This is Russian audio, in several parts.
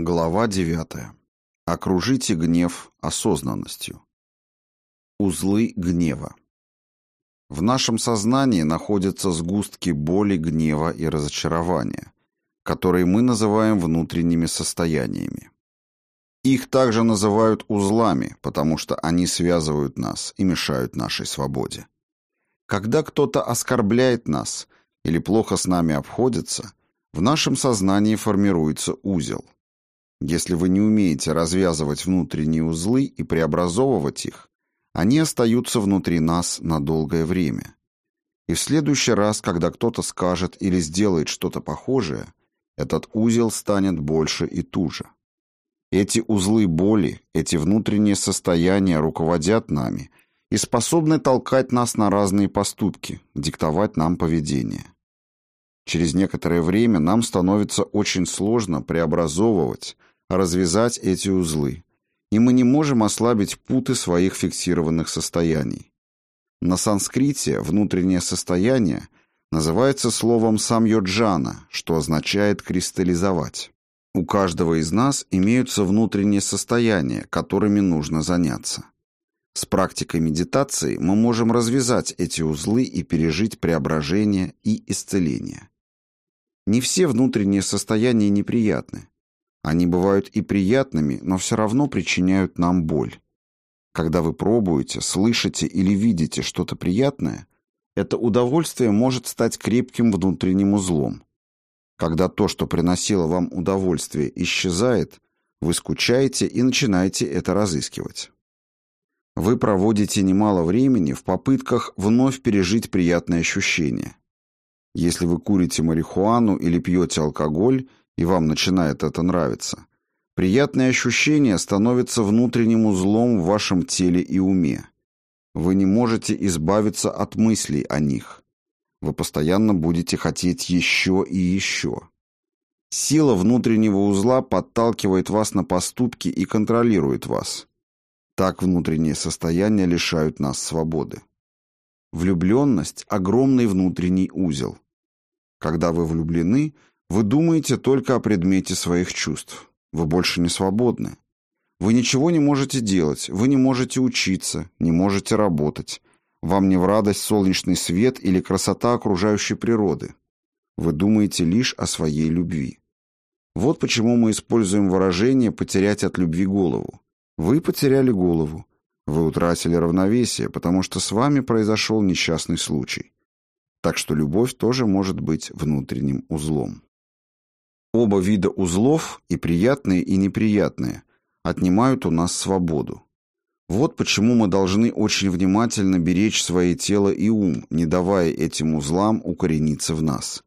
Глава 9. Окружите гнев осознанностью. Узлы гнева. В нашем сознании находятся сгустки боли, гнева и разочарования, которые мы называем внутренними состояниями. Их также называют узлами, потому что они связывают нас и мешают нашей свободе. Когда кто-то оскорбляет нас или плохо с нами обходится, в нашем сознании формируется узел – если вы не умеете развязывать внутренние узлы и преобразовывать их, они остаются внутри нас на долгое время. И в следующий раз, когда кто-то скажет или сделает что-то похожее, этот узел станет больше и туже. Эти узлы боли, эти внутренние состояния руководят нами и способны толкать нас на разные поступки, диктовать нам поведение. Через некоторое время нам становится очень сложно преобразовывать, развязать эти узлы, и мы не можем ослабить путы своих фиксированных состояний. На санскрите внутреннее состояние называется словом самьоджана, что означает кристаллизовать. У каждого из нас имеются внутренние состояния, которыми нужно заняться. С практикой медитации мы можем развязать эти узлы и пережить преображение и исцеление. Не все внутренние состояния неприятны. Они бывают и приятными, но все равно причиняют нам боль. Когда вы пробуете, слышите или видите что-то приятное, это удовольствие может стать крепким внутренним узлом. Когда то, что приносило вам удовольствие, исчезает, вы скучаете и начинаете это разыскивать. Вы проводите немало времени в попытках вновь пережить приятные ощущения. Если вы курите марихуану или пьете алкоголь, и вам начинает это нравиться, приятные ощущения становятся внутренним узлом в вашем теле и уме. Вы не можете избавиться от мыслей о них. Вы постоянно будете хотеть еще и еще. Сила внутреннего узла подталкивает вас на поступки и контролирует вас. Так внутренние состояния лишают нас свободы. Влюбленность – огромный внутренний узел. Когда вы влюблены – вы думаете только о предмете своих чувств. Вы больше не свободны. Вы ничего не можете делать, вы не можете учиться, не можете работать. Вам не в радость солнечный свет или красота окружающей природы. Вы думаете лишь о своей любви. Вот почему мы используем выражение «потерять от любви голову». Вы потеряли голову. Вы утратили равновесие, потому что с вами произошел несчастный случай. Так что любовь тоже может быть внутренним узлом. Оба вида узлов, и приятные, и неприятные, отнимают у нас свободу. Вот почему мы должны очень внимательно беречь свое тело и ум, не давая этим узлам укорениться в нас.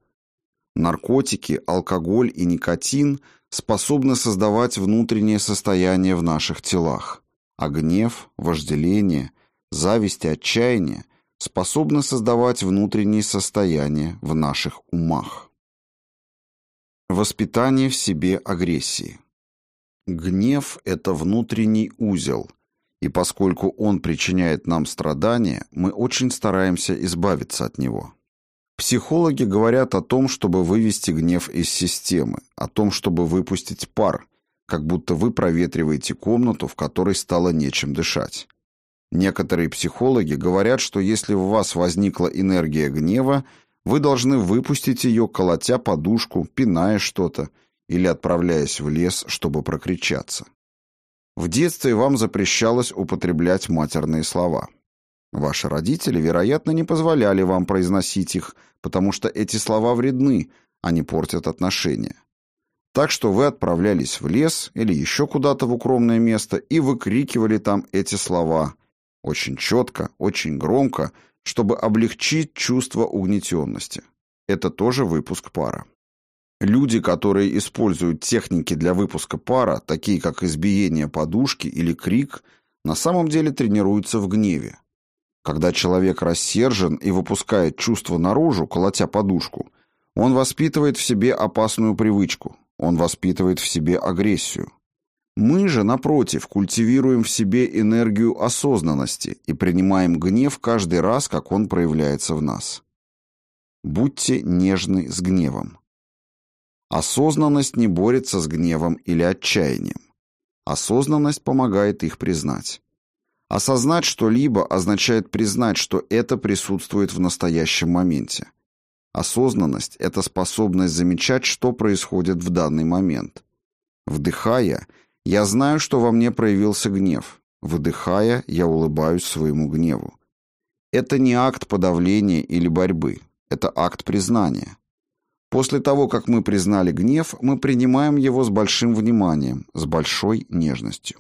Наркотики, алкоголь и никотин способны создавать внутреннее состояние в наших телах, а гнев, вожделение, зависть и отчаяние способны создавать внутренние состояния в наших умах. Воспитание в себе агрессии. Гнев – это внутренний узел, и поскольку он причиняет нам страдания, мы очень стараемся избавиться от него. Психологи говорят о том, чтобы вывести гнев из системы, о том, чтобы выпустить пар, как будто вы проветриваете комнату, в которой стало нечем дышать. Некоторые психологи говорят, что если у вас возникла энергия гнева, вы должны выпустить ее, колотя подушку, пиная что-то или отправляясь в лес, чтобы прокричаться. В детстве вам запрещалось употреблять матерные слова. Ваши родители, вероятно, не позволяли вам произносить их, потому что эти слова вредны, они портят отношения. Так что вы отправлялись в лес или еще куда-то в укромное место и выкрикивали там эти слова. Очень четко, очень громко, чтобы облегчить чувство угнетенности. Это тоже выпуск пара. Люди, которые используют техники для выпуска пара, такие как избиение подушки или крик, на самом деле тренируются в гневе. Когда человек рассержен и выпускает чувство наружу, колотя подушку, он воспитывает в себе опасную привычку, он воспитывает в себе агрессию. Мы же, напротив, культивируем в себе энергию осознанности и принимаем гнев каждый раз, как он проявляется в нас. Будьте нежны с гневом. Осознанность не борется с гневом или отчаянием. Осознанность помогает их признать. Осознать что-либо означает признать, что это присутствует в настоящем моменте. Осознанность – это способность замечать, что происходит в данный момент. Вдыхая, я знаю, что во мне проявился гнев. Выдыхая, я улыбаюсь своему гневу. Это не акт подавления или борьбы. Это акт признания. После того, как мы признали гнев, мы принимаем его с большим вниманием, с большой нежностью.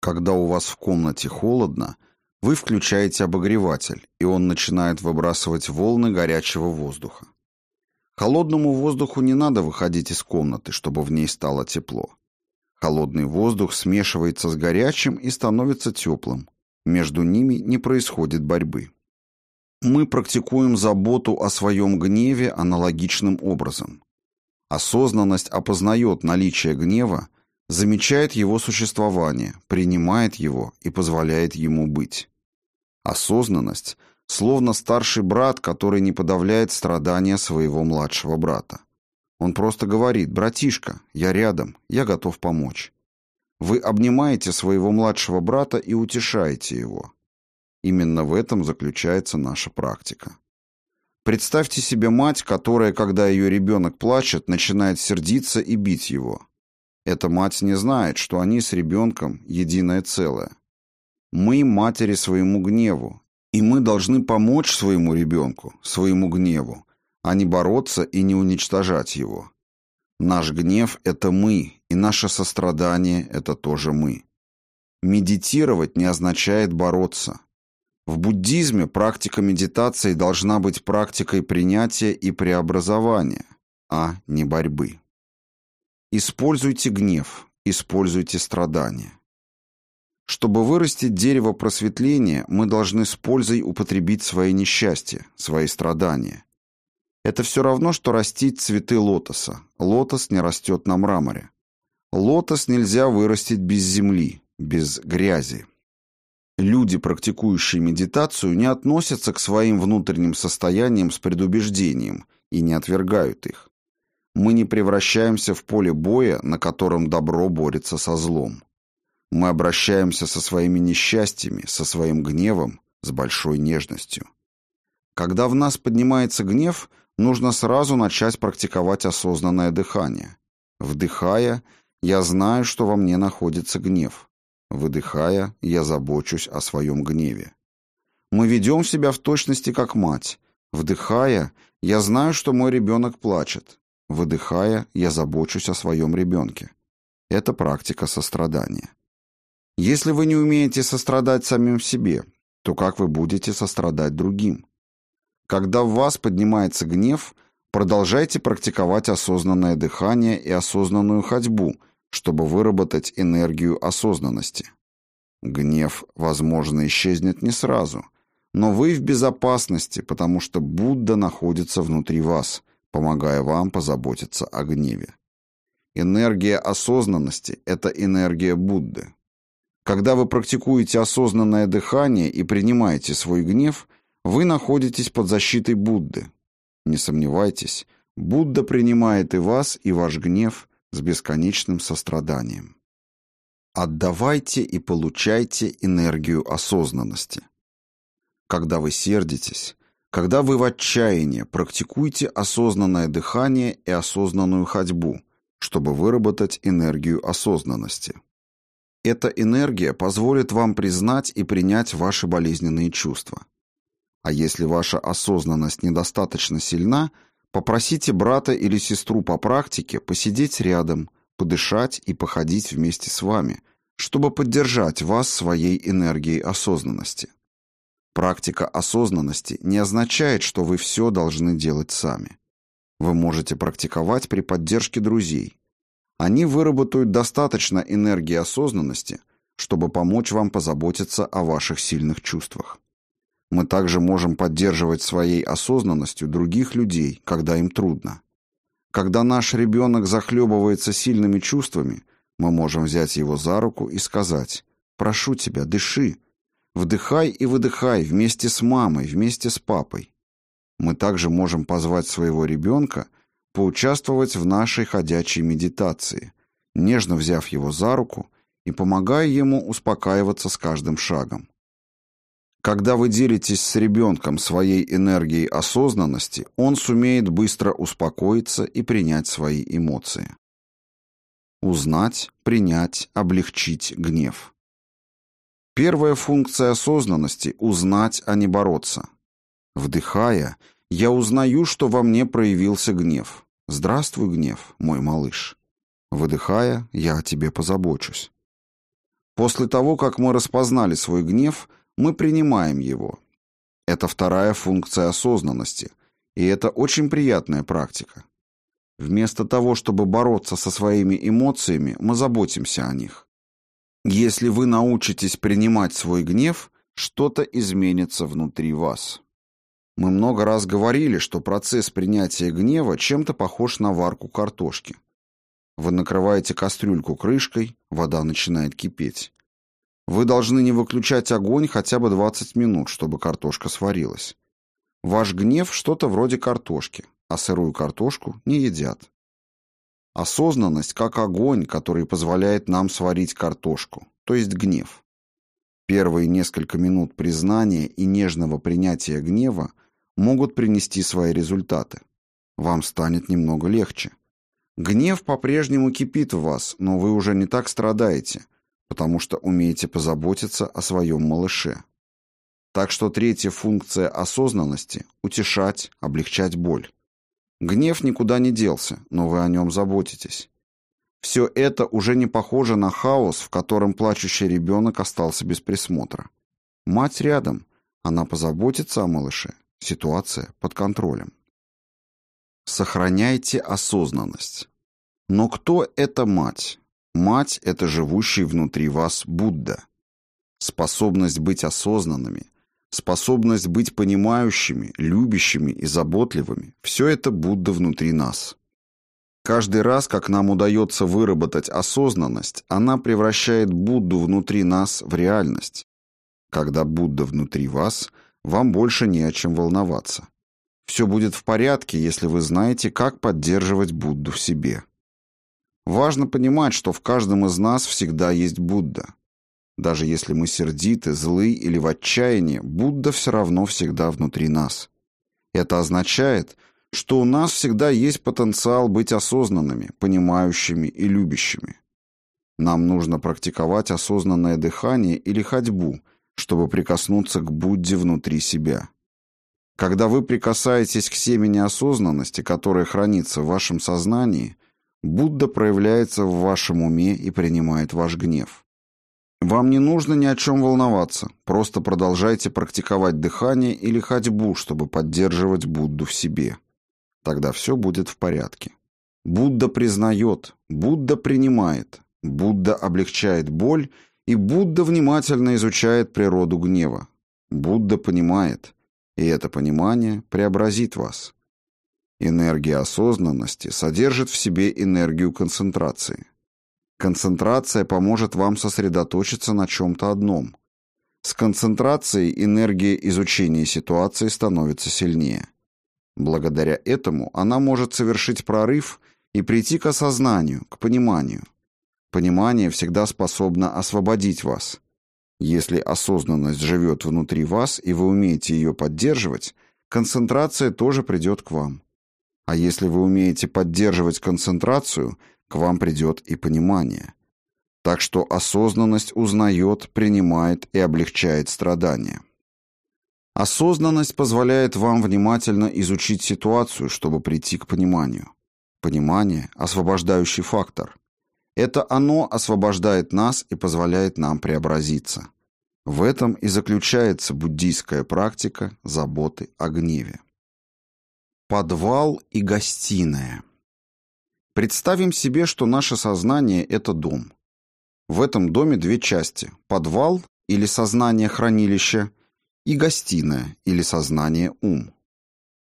Когда у вас в комнате холодно, вы включаете обогреватель, и он начинает выбрасывать волны горячего воздуха. Холодному воздуху не надо выходить из комнаты, чтобы в ней стало тепло. Холодный воздух смешивается с горячим и становится теплым. Между ними не происходит борьбы. Мы практикуем заботу о своем гневе аналогичным образом. Осознанность опознает наличие гнева замечает его существование, принимает его и позволяет ему быть. Осознанность словно старший брат, который не подавляет страдания своего младшего брата. Он просто говорит «Братишка, я рядом, я готов помочь». Вы обнимаете своего младшего брата и утешаете его. Именно в этом заключается наша практика. Представьте себе мать, которая, когда ее ребенок плачет, начинает сердиться и бить его. Эта мать не знает, что они с ребенком единое целое. Мы матери своему гневу, и мы должны помочь своему ребенку, своему гневу, а не бороться и не уничтожать его. Наш гнев – это мы, и наше сострадание – это тоже мы. Медитировать не означает бороться. В буддизме практика медитации должна быть практикой принятия и преобразования, а не борьбы. Используйте гнев, используйте страдания. Чтобы вырастить дерево просветления, мы должны с пользой употребить свои несчастья, свои страдания. Это все равно, что растить цветы лотоса. Лотос не растет на мраморе. Лотос нельзя вырастить без земли, без грязи. Люди, практикующие медитацию, не относятся к своим внутренним состояниям с предубеждением и не отвергают их. Мы не превращаемся в поле боя, на котором добро борется со злом. Мы обращаемся со своими несчастьями, со своим гневом, с большой нежностью. Когда в нас поднимается гнев, нужно сразу начать практиковать осознанное дыхание. Вдыхая, я знаю, что во мне находится гнев. Выдыхая, я забочусь о своем гневе. Мы ведем себя в точности как мать. Вдыхая, я знаю, что мой ребенок плачет. Выдыхая, я забочусь о своем ребенке. Это практика сострадания. Если вы не умеете сострадать самим себе, то как вы будете сострадать другим? Когда в вас поднимается гнев, продолжайте практиковать осознанное дыхание и осознанную ходьбу, чтобы выработать энергию осознанности. Гнев, возможно, исчезнет не сразу, но вы в безопасности, потому что Будда находится внутри вас – помогая вам позаботиться о гневе. Энергия осознанности – это энергия Будды. Когда вы практикуете осознанное дыхание и принимаете свой гнев, вы находитесь под защитой Будды. Не сомневайтесь, Будда принимает и вас, и ваш гнев с бесконечным состраданием. Отдавайте и получайте энергию осознанности. Когда вы сердитесь, когда вы в отчаянии, практикуйте осознанное дыхание и осознанную ходьбу, чтобы выработать энергию осознанности. Эта энергия позволит вам признать и принять ваши болезненные чувства. А если ваша осознанность недостаточно сильна, попросите брата или сестру по практике посидеть рядом, подышать и походить вместе с вами, чтобы поддержать вас своей энергией осознанности. Практика осознанности не означает, что вы все должны делать сами. Вы можете практиковать при поддержке друзей. Они выработают достаточно энергии осознанности, чтобы помочь вам позаботиться о ваших сильных чувствах. Мы также можем поддерживать своей осознанностью других людей, когда им трудно. Когда наш ребенок захлебывается сильными чувствами, мы можем взять его за руку и сказать «Прошу тебя, дыши, Вдыхай и выдыхай вместе с мамой, вместе с папой. Мы также можем позвать своего ребенка, поучаствовать в нашей ходячей медитации, нежно взяв его за руку и помогая ему успокаиваться с каждым шагом. Когда вы делитесь с ребенком своей энергией осознанности, он сумеет быстро успокоиться и принять свои эмоции. Узнать, принять, облегчить гнев. Первая функция осознанности – узнать, а не бороться. Вдыхая, я узнаю, что во мне проявился гнев. Здравствуй, гнев, мой малыш. Выдыхая, я о тебе позабочусь. После того, как мы распознали свой гнев – мы принимаем его. Это вторая функция осознанности, и это очень приятная практика. Вместо того, чтобы бороться со своими эмоциями, мы заботимся о них. Если вы научитесь принимать свой гнев, что-то изменится внутри вас. Мы много раз говорили, что процесс принятия гнева чем-то похож на варку картошки. Вы накрываете кастрюльку крышкой, вода начинает кипеть. Вы должны не выключать огонь хотя бы 20 минут, чтобы картошка сварилась. Ваш гнев что-то вроде картошки, а сырую картошку не едят. Осознанность как огонь, который позволяет нам сварить картошку, то есть гнев. Первые несколько минут признания и нежного принятия гнева могут принести свои результаты. Вам станет немного легче. Гнев по-прежнему кипит в вас, но вы уже не так страдаете – потому что умеете позаботиться о своем малыше. Так что третья функция осознанности – утешать, облегчать боль. Гнев никуда не делся, но вы о нем заботитесь. Все это уже не похоже на хаос, в котором плачущий ребенок остался без присмотра. Мать рядом, она позаботится о малыше, ситуация под контролем. Сохраняйте осознанность. Но кто эта мать? Мать – это живущий внутри вас Будда. Способность быть осознанными, способность быть понимающими, любящими и заботливыми – все это Будда внутри нас. Каждый раз, как нам удается выработать осознанность, она превращает Будду внутри нас в реальность. Когда Будда внутри вас, вам больше не о чем волноваться. Все будет в порядке, если вы знаете, как поддерживать Будду в себе. Важно понимать, что в каждом из нас всегда есть Будда. Даже если мы сердиты, злы или в отчаянии, Будда все равно всегда внутри нас. Это означает, что у нас всегда есть потенциал быть осознанными, понимающими и любящими. Нам нужно практиковать осознанное дыхание или ходьбу, чтобы прикоснуться к Будде внутри себя. Когда вы прикасаетесь к семени осознанности, которая хранится в вашем сознании, Будда проявляется в вашем уме и принимает ваш гнев. Вам не нужно ни о чем волноваться, просто продолжайте практиковать дыхание или ходьбу, чтобы поддерживать Будду в себе. Тогда все будет в порядке. Будда признает, Будда принимает, Будда облегчает боль, и Будда внимательно изучает природу гнева. Будда понимает, и это понимание преобразит вас. Энергия осознанности содержит в себе энергию концентрации. Концентрация поможет вам сосредоточиться на чем-то одном. С концентрацией энергия изучения ситуации становится сильнее. Благодаря этому она может совершить прорыв и прийти к осознанию, к пониманию. Понимание всегда способно освободить вас. Если осознанность живет внутри вас, и вы умеете ее поддерживать, концентрация тоже придет к вам. А если вы умеете поддерживать концентрацию, к вам придет и понимание. Так что осознанность узнает, принимает и облегчает страдания. Осознанность позволяет вам внимательно изучить ситуацию, чтобы прийти к пониманию. Понимание – освобождающий фактор. Это оно освобождает нас и позволяет нам преобразиться. В этом и заключается буддийская практика заботы о гневе. Подвал и гостиная. Представим себе, что наше сознание – это дом. В этом доме две части – подвал или сознание-хранилище и гостиная или сознание-ум.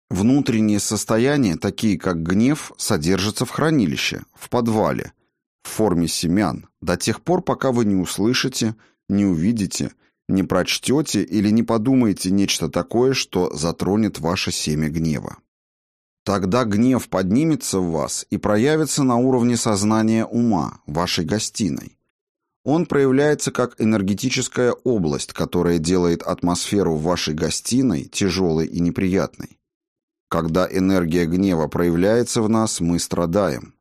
Внутренние состояния, такие как гнев, содержатся в хранилище, в подвале, в форме семян, до тех пор, пока вы не услышите, не увидите, не прочтете или не подумаете нечто такое, что затронет ваше семя гнева. Тогда гнев поднимется в вас и проявится на уровне сознания ума, вашей гостиной. Он проявляется как энергетическая область, которая делает атмосферу в вашей гостиной тяжелой и неприятной. Когда энергия гнева проявляется в нас, мы страдаем.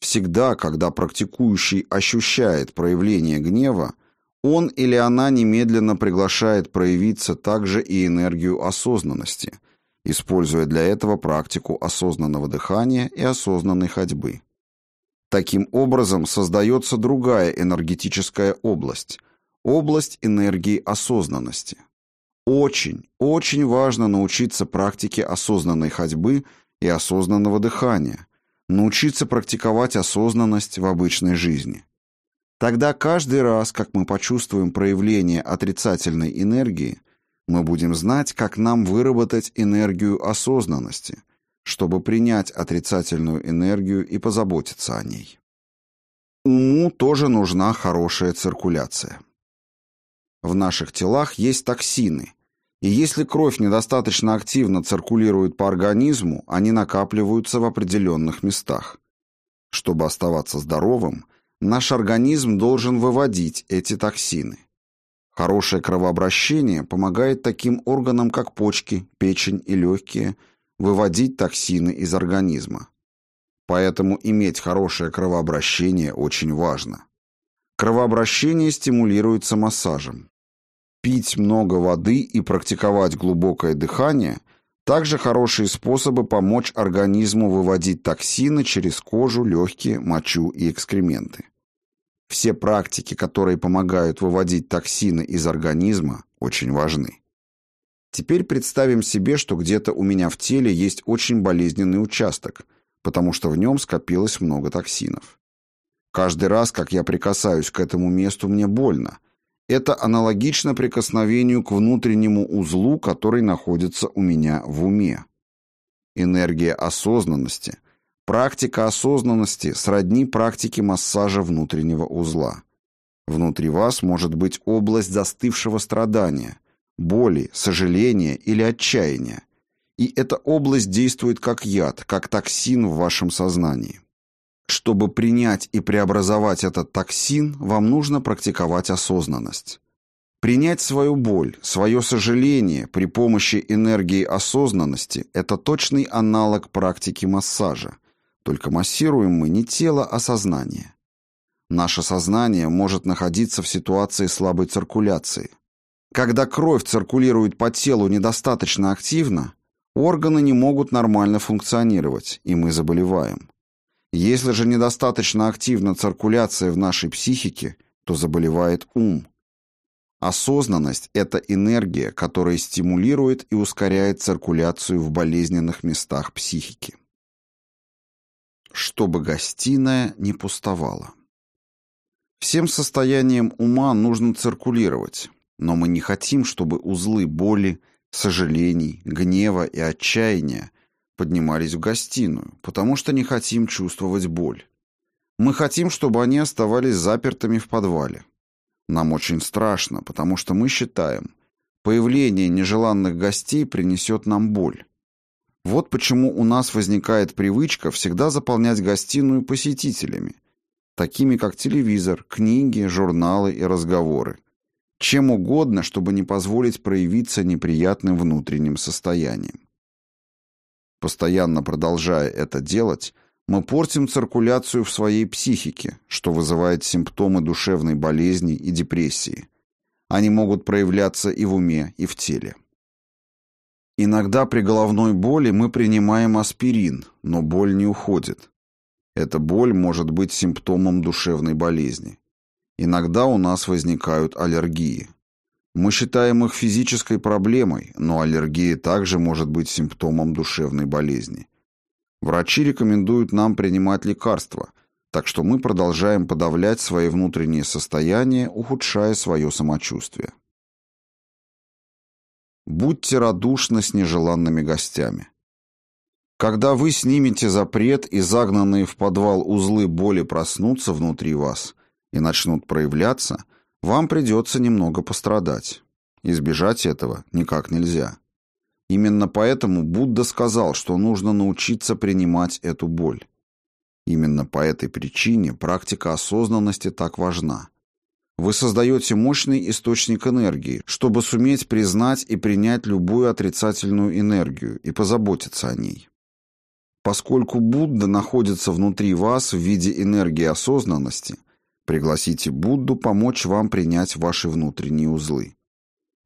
Всегда, когда практикующий ощущает проявление гнева, он или она немедленно приглашает проявиться также и энергию осознанности, используя для этого практику осознанного дыхания и осознанной ходьбы. Таким образом создается другая энергетическая область – область энергии осознанности. Очень, очень важно научиться практике осознанной ходьбы и осознанного дыхания, научиться практиковать осознанность в обычной жизни. Тогда каждый раз, как мы почувствуем проявление отрицательной энергии, мы будем знать, как нам выработать энергию осознанности – чтобы принять отрицательную энергию и позаботиться о ней. Уму тоже нужна хорошая циркуляция. В наших телах есть токсины, и если кровь недостаточно активно циркулирует по организму, они накапливаются в определенных местах. Чтобы оставаться здоровым, наш организм должен выводить эти токсины. Хорошее кровообращение помогает таким органам, как почки, печень и легкие – выводить токсины из организма. Поэтому иметь хорошее кровообращение очень важно. Кровообращение стимулируется массажем. Пить много воды и практиковать глубокое дыхание – также хорошие способы помочь организму выводить токсины через кожу, легкие, мочу и экскременты. Все практики, которые помогают выводить токсины из организма, очень важны. Теперь представим себе, что где-то у меня в теле есть очень болезненный участок, потому что в нем скопилось много токсинов. Каждый раз, как я прикасаюсь к этому месту, мне больно. Это аналогично прикосновению к внутреннему узлу, который находится у меня в уме. Энергия осознанности, практика осознанности сродни практике массажа внутреннего узла. Внутри вас может быть область застывшего страдания, боли, сожаления или отчаяния. И эта область действует как яд, как токсин в вашем сознании. Чтобы принять и преобразовать этот токсин, вам нужно практиковать осознанность. Принять свою боль, свое сожаление при помощи энергии осознанности – это точный аналог практики массажа. Только массируем мы не тело, а сознание. Наше сознание может находиться в ситуации слабой циркуляции – когда кровь циркулирует по телу недостаточно активно, органы не могут нормально функционировать, и мы заболеваем. Если же недостаточно активна циркуляция в нашей психике, то заболевает ум. Осознанность – это энергия, которая стимулирует и ускоряет циркуляцию в болезненных местах психики. Чтобы гостиная не пустовала. Всем состоянием ума нужно циркулировать, но мы не хотим, чтобы узлы боли, сожалений, гнева и отчаяния поднимались в гостиную, потому что не хотим чувствовать боль. Мы хотим, чтобы они оставались запертыми в подвале. Нам очень страшно, потому что мы считаем, появление нежеланных гостей принесет нам боль. Вот почему у нас возникает привычка всегда заполнять гостиную посетителями, такими как телевизор, книги, журналы и разговоры чем угодно, чтобы не позволить проявиться неприятным внутренним состоянием. Постоянно продолжая это делать, мы портим циркуляцию в своей психике, что вызывает симптомы душевной болезни и депрессии. Они могут проявляться и в уме, и в теле. Иногда при головной боли мы принимаем аспирин, но боль не уходит. Эта боль может быть симптомом душевной болезни. Иногда у нас возникают аллергии. Мы считаем их физической проблемой, но аллергия также может быть симптомом душевной болезни. Врачи рекомендуют нам принимать лекарства, так что мы продолжаем подавлять свои внутренние состояния, ухудшая свое самочувствие. Будьте радушны с нежеланными гостями. Когда вы снимете запрет и загнанные в подвал узлы боли проснутся внутри вас – и начнут проявляться, вам придется немного пострадать. Избежать этого никак нельзя. Именно поэтому Будда сказал, что нужно научиться принимать эту боль. Именно по этой причине практика осознанности так важна. Вы создаете мощный источник энергии, чтобы суметь признать и принять любую отрицательную энергию и позаботиться о ней. Поскольку Будда находится внутри вас в виде энергии осознанности, пригласите Будду помочь вам принять ваши внутренние узлы.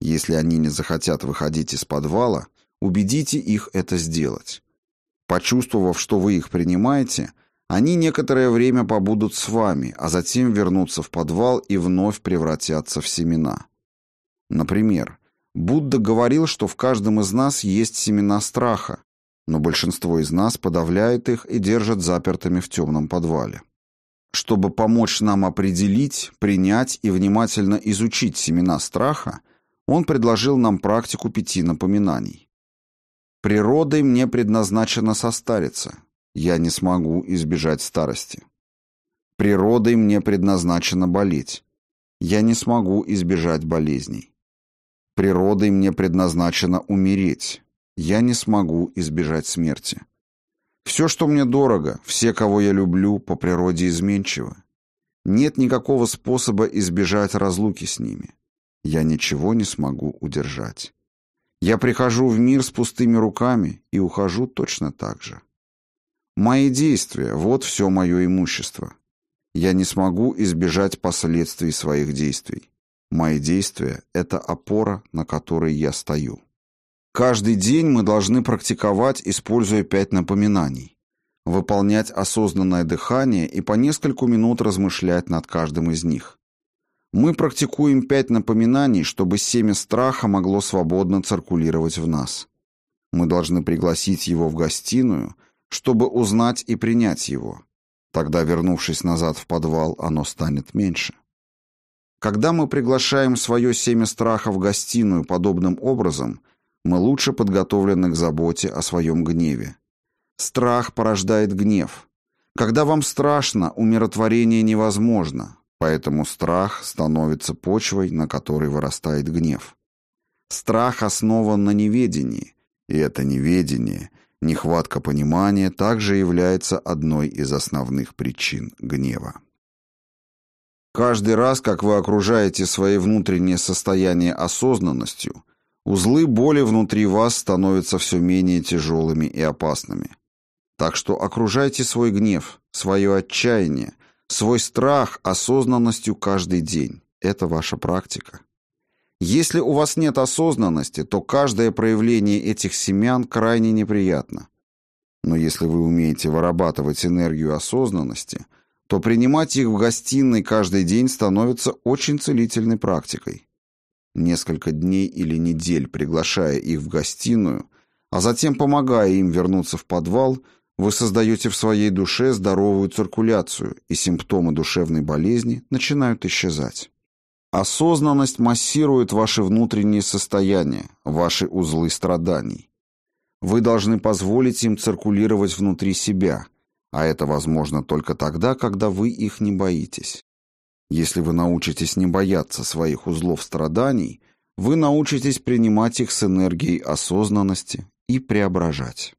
Если они не захотят выходить из подвала, убедите их это сделать. Почувствовав, что вы их принимаете – они некоторое время побудут с вами, а затем вернутся в подвал и вновь превратятся в семена. Например, Будда говорил, что в каждом из нас есть семена страха, но большинство из нас подавляет их и держит запертыми в темном подвале. Чтобы помочь нам определить, принять и внимательно изучить семена страха, он предложил нам практику пяти напоминаний. Природой мне предназначено состариться, я не смогу избежать старости. Природой мне предназначено болеть. Я не смогу избежать болезней. Природой мне предназначено умереть. Я не смогу избежать смерти. Все, что мне дорого, все, кого я люблю, по природе изменчивы. Нет никакого способа избежать разлуки с ними. Я ничего не смогу удержать. Я прихожу в мир с пустыми руками и ухожу точно так же. Мои действия – вот все мое имущество. Я не смогу избежать последствий своих действий. Мои действия – это опора, на которой я стою. Каждый день мы должны практиковать, используя пять напоминаний. Выполнять осознанное дыхание и по нескольку минут размышлять над каждым из них. Мы практикуем пять напоминаний, чтобы семя страха могло свободно циркулировать в нас. Мы должны пригласить его в гостиную – чтобы узнать и принять его. Тогда, вернувшись назад в подвал, оно станет меньше. Когда мы приглашаем свое семя страха в гостиную подобным образом, мы лучше подготовлены к заботе о своем гневе. Страх порождает гнев. Когда вам страшно, умиротворение невозможно, поэтому страх становится почвой, на которой вырастает гнев. Страх основан на неведении, и это неведение – Нехватка понимания также является одной из основных причин гнева. Каждый раз, как вы окружаете свои внутреннее состояние осознанностью, узлы боли внутри вас становятся все менее тяжелыми и опасными. Так что окружайте свой гнев, свое отчаяние, свой страх осознанностью каждый день. Это ваша практика. Если у вас нет осознанности, то каждое проявление этих семян крайне неприятно. Но если вы умеете вырабатывать энергию осознанности, то принимать их в гостиной каждый день становится очень целительной практикой. Несколько дней или недель приглашая их в гостиную, а затем помогая им вернуться в подвал, вы создаете в своей душе здоровую циркуляцию, и симптомы душевной болезни начинают исчезать. Осознанность массирует ваши внутренние состояния, ваши узлы страданий. Вы должны позволить им циркулировать внутри себя, а это возможно только тогда, когда вы их не боитесь. Если вы научитесь не бояться своих узлов страданий, вы научитесь принимать их с энергией осознанности и преображать.